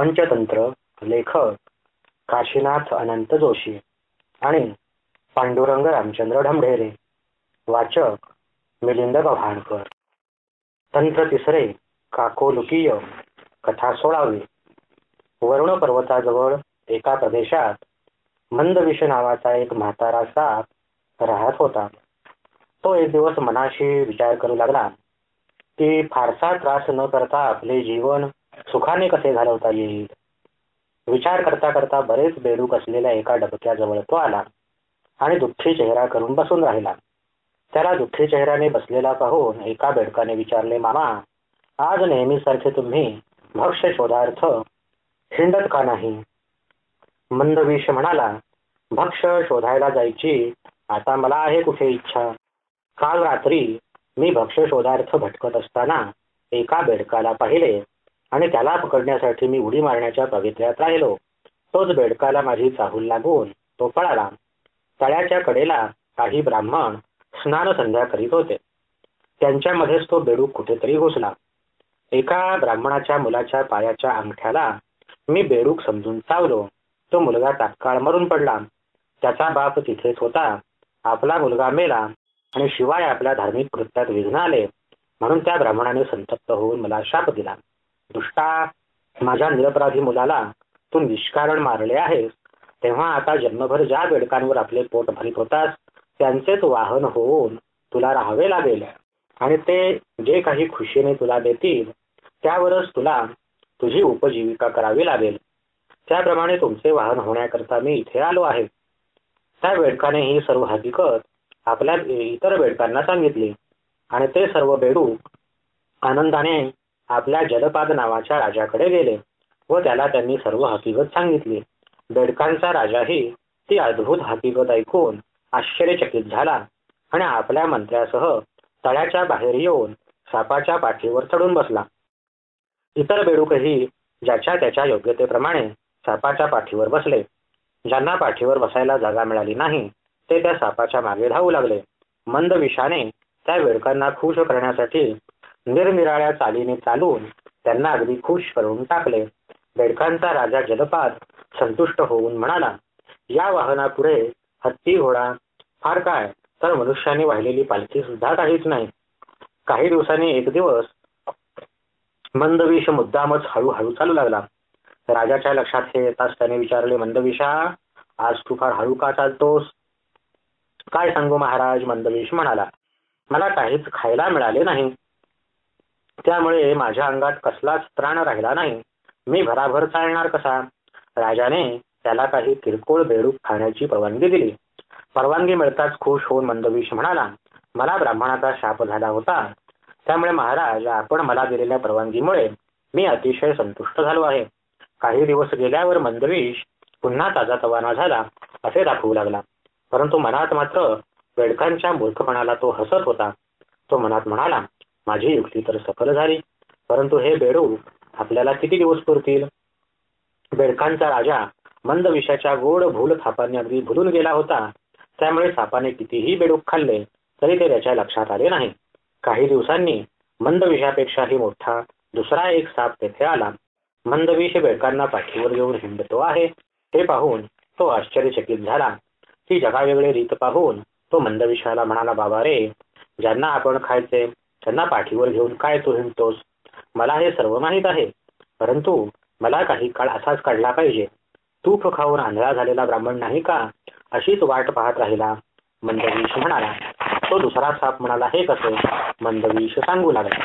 पंचतंत्र लेखक काशीनाथ अनंत जोशी आणि पांडुरंग रामचंद्र ढमढेरे वाचक मिलिंद गव्हाणकर. तंत्र तिसरे काकोलुकीय कथा सोळावी. वरुण पर्वताजवळ एका प्रदेशात मंदविष नावाचा एक म्हातारा साप राहत होता. तो एक दिवस मनाशी विचार करू लागला की फारसा त्रास न करता आपले जीवन सुखाने कसे घालवता येईल? विचार करता करता बरेच बेडूक असलेल्या एका डबक्याजवळ तो आला आणि दुःखी चेहरा करून बसून राहिला. त्याला दुःखी चेहऱ्याने बसलेला पाहून एका बेडकाने विचारले मामा आज नेहमीसारखे तुम्ही भक्ष्य शोधार्थ हिंडत का नाही? मंदविष म्हणाला भक्ष शोधायला जायची आता मला आहे कुठे इच्छा. काल रात्री मी भक्ष शोधार्थ भटकत असताना एका बेडकाला पाहिले आणि त्याला पकडण्यासाठी मी उडी मारण्याच्या पवित्र्यात राहिलो. तोच बेडकाला माझी चाहूल लागून तो पळाला. तळ्याच्या कडेला काही ब्राह्मण स्नान संध्या करीत होते. त्यांच्यामध्येच तो बेडूक कुठेतरी घुसला. एका ब्राह्मणाच्या मुलाच्या पायाच्या अंगठ्याला मी बेडूक समजून चावलो. तो मुलगा तात्काळ मरून पडला. त्याचा बाप तिथेच होता. आपला मुलगा मेला आणि शिवाय आपल्या धार्मिक कृत्यात विघ्न आले. म्हणून त्या ब्राह्मणाने संतप्त होऊन मला शाप दिला. दुष्टा माझ्या निरपराधी मुलाला तू निष्कारण मारले आहेस. तेव्हा आता जन्मभर ज्या बेडकांवर आपले पोट भरीत होतास त्यांचेच वाहन होऊन तुला राहावे लागेल. आणि ते जे काही खुशीने तुला देतील त्यावरच तुला तुझी उपजीविका करावी लागेल. त्याप्रमाणे तुमचे वाहन होण्याकरता मी इथे आलो आहे. त्या बेडकाने ही सर्व हकीकत आपल्या इतर बेडकांना सांगितली. आणि ते सर्व बेडूक आनंदाने आपल्या जलपाद नावाच्या राजाकडे गेले व त्याला त्यांनी सर्व हकीकत सांगितली. बेडकांचा राजाही ती अद्भुत हकीकत ऐकून आश्चर्यचकित झाला आणि आपल्या मंत्र्यासह तळ्याच्या बाहेर येऊन सापाच्या पाठीवर चढून बसला. इतर बेडूकही ज्याच्या त्याच्या योग्यतेप्रमाणे सापाच्या पाठीवर बसले. ज्यांना पाठीवर बसायला जागा मिळाली नाही ते त्या सापाच्या मागे धावू लागले. मंद विषाने त्या बेडकांना खुश करण्यासाठी निरनिराळ्या चालीने चालून त्यांना अगदी खुश करून टाकले. बेडकांचा राजा जलपात संतुष्ट होऊन म्हणाला या वाहनापुढे हत्ती घोडा फार काय? तर मनुष्याने वाहिलेली पालखी सुद्धा काहीच नाही. काही दिवसांनी एक दिवस मंदविष मुद्दामच हळूहळू चालू लागला. राजाच्या लक्षात हे येताच त्याने विचारले मंदविषा आज तू फार हळू का चालतोस? काय सांगू महाराज? मंदविष म्हणाला मला काहीच खायला मिळाले नाही. त्यामुळे माझ्या अंगात कसलाच त्राण राहिला नाही. मी भराभर चालणार कसा? राजाने त्याला काही किरकोळ बेडूक खाण्याची परवानगी दिली. परवानगी मिळताच खुश होऊन मंदविष म्हणाला मला ब्राह्मणाचा शाप झाला होता. त्यामुळे महाराज आपण मला दिलेल्या परवानगीमुळे मी अतिशय संतुष्ट झालो आहे. काही दिवस गेल्यावर मंदविष पुन्हा ताजा तवाना झाला असे दाखवू लागला. परंतु मनात मात्र बेडकांच्या मूर्खपणाला तो हसत होता. तो मनात म्हणाला माझी युक्ती तर सफल झाली. परंतु हे बेडू आपल्याला किती दिवस पुरतील? बेडकांचा राजा मंद विषाच्या गोड भूल थापाने अगदी भुलून गेला होता. त्यामुळे सापाने कितीही बेडूक खाल्ले तरी ते त्याच्या लक्षात आले नाही. काही दिवसांनी मंद विषापेक्षाही मोठा दुसरा एक साप तेथे आला. मंदविष बेडकांना पाठीवर घेऊन हिंडतो आहे. ते पाहून तो आश्चर्यचकित झाला. ती जगावेगळे रीत पाहून तो मंदविषाला म्हणाला बाबा रे ज्यांना आपण खायचे त्यांना पाठीवर घेऊन काय तू हिंडतोस? मला हे सर्व माहीत आहे. परंतु मला काही काळ असाच काढला पाहिजे. तूप खाऊन आंधळा झालेला ब्राह्मण नाही का? अशीच वाट पाहत राहिला. मंदवीश म्हणाला तो दुसरा साप म्हणाला हे कसे? मंदवीश सांगू लागला.